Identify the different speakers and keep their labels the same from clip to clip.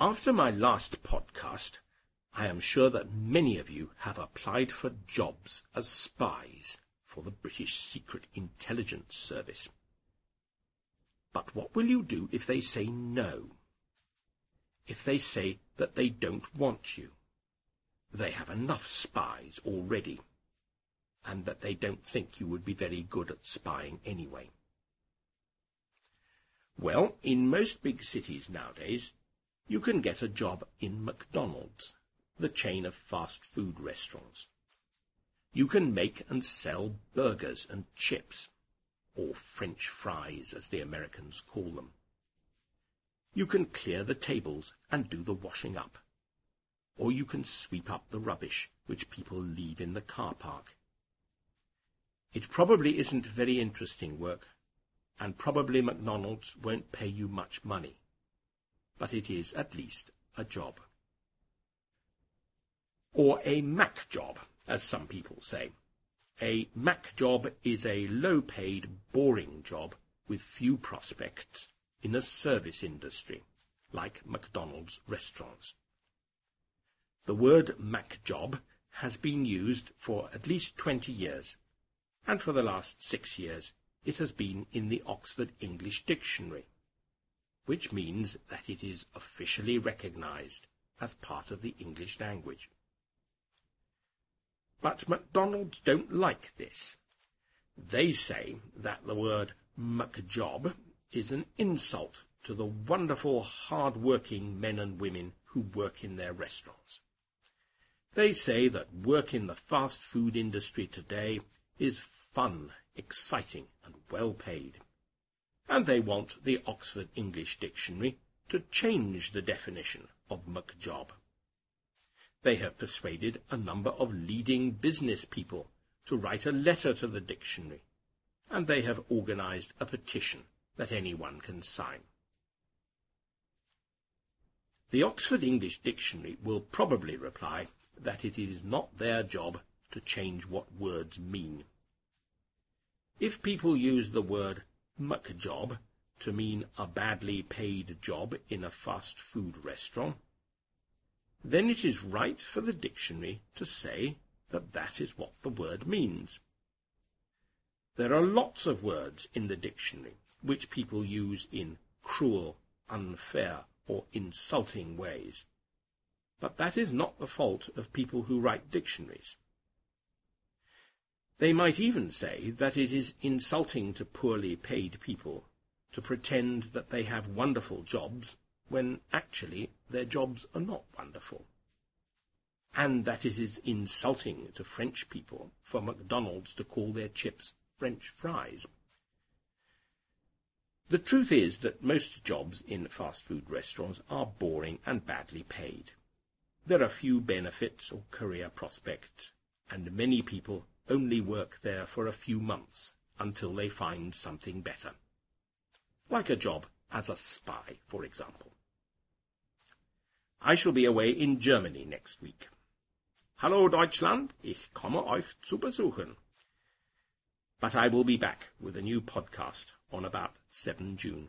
Speaker 1: After my last podcast, I am sure that many of you have applied for jobs as spies for the British Secret Intelligence Service. But what will you do if they say no? If they say that they don't want you? They have enough spies already, and that they don't think you would be very good at spying anyway. Well, in most big cities nowadays, you can get a job in McDonald's, the chain of fast food restaurants. You can make and sell burgers and chips, or French fries as the Americans call them. You can clear the tables and do the washing up, or you can sweep up the rubbish which people leave in the car park. It probably isn't very interesting work, and probably McDonald's won't pay you much money, but it is at least a job. Or a McJob, as some people say. A McJob is a low-paid, boring job with few prospects in a service industry, like McDonald's restaurants. The word McJob has been used for at least 20 years, and for the last six years it has been in the Oxford English Dictionary, which means that it is officially recognized as part of the English language. But McDonald's don't like this. They say that the word McJob is an insult to the wonderful hard-working men and women who work in their restaurants. They say that work in the fast food industry today is fun, exciting, and well paid. And they want the Oxford English Dictionary to change the definition of McJob. They have persuaded a number of leading business people to write a letter to the dictionary, and they have organized a petition that anyone can sign. The Oxford English Dictionary will probably reply that it is not their job to change what words mean. If people use the word McJob to mean a badly paid job in a fast food restaurant, then it is right for the dictionary to say that that is what the word means. There are lots of words in the dictionary which people use in cruel, unfair, or insulting ways. But that is not the fault of people who write dictionaries. They might even say that it is insulting to poorly paid people to pretend that they have wonderful jobs when actually their jobs are not wonderful. And that it is insulting to French people for McDonald's to call their chips French fries. The truth is that most jobs in fast food restaurants are boring and badly paid. There are few benefits or career prospects, and many people only work there for a few months until they find something better. Like a job as a spy, for example. I shall be away in Germany next week. Hallo Deutschland, ich komme euch zu besuchen. But I will be back with a new podcast on about 7 June.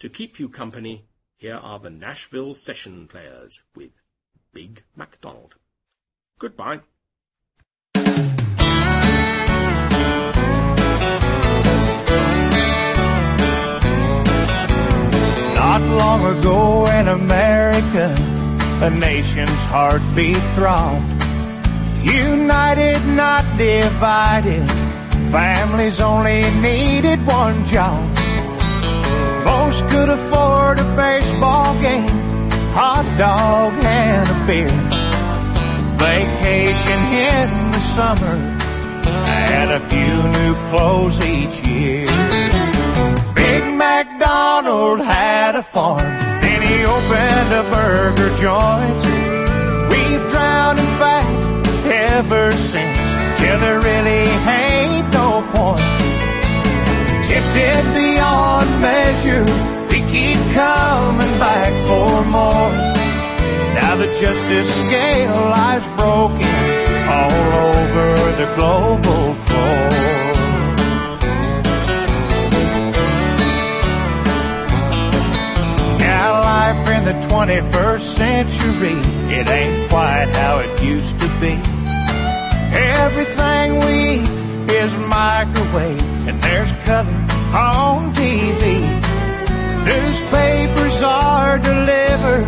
Speaker 1: To keep you company, here are the Nashville Session Players with Big MacDonald. Goodbye.
Speaker 2: Not long ago in America, a nation's heartbeat throbbed. United, not divided. Families only needed one job. Most could afford a baseball game, hot dog and a beer. Vacation in the summer, and a few new clothes each year. Big MacDonald had a farm, then he opened a burger joint. We've drowned in fact ever since, till there really ain't no point. Tempted beyond measure, we keep coming back for more. Now the justice scale lies broken all over the global floor. In the 21st century, it ain't quite how it used to be. Everything we eat is microwave, and there's color on TV. Newspapers are delivered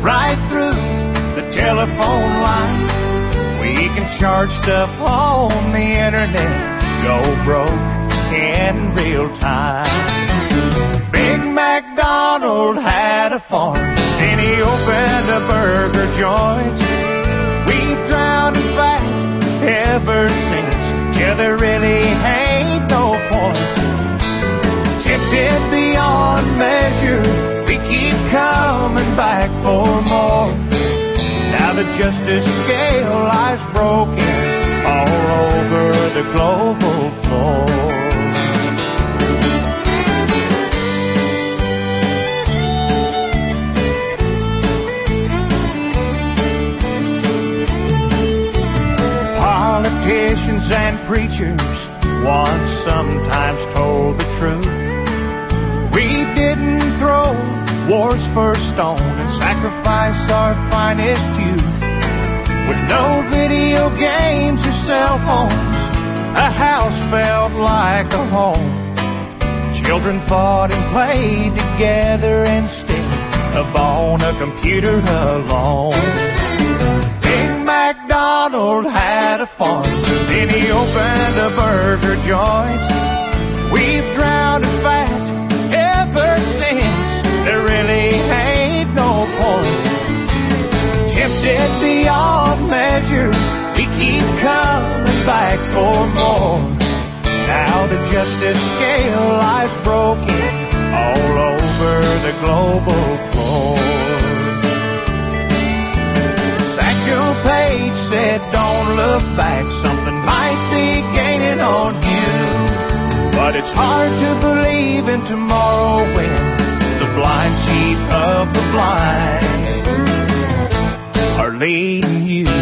Speaker 2: right through the telephone line. We can charge stuff on the internet, go broke in real time. Big MacDonald had joint. We've drowned in fat ever since, till there really ain't no point. Tempted beyond measure, we keep coming back for more. Now the justice scale lies broken all over the global floor. Preachers once sometimes told the truth. We didn't throw war's first stone and sacrifice our finest youth. With no video games or cell phones, a house felt like a home. Children fought and played together instead of on a computer alone. Big had a farm, then he opened a burger joint. We've drowned in fat ever since. There really ain't no point. Tempted beyond measure, we keep coming back for more. Now the justice scale lies broken all over the global floor. Satchel Paige said, Don't look back, something might be gaining on you. But it's hard to believe in tomorrow when the blind sheep of the blind are leading you.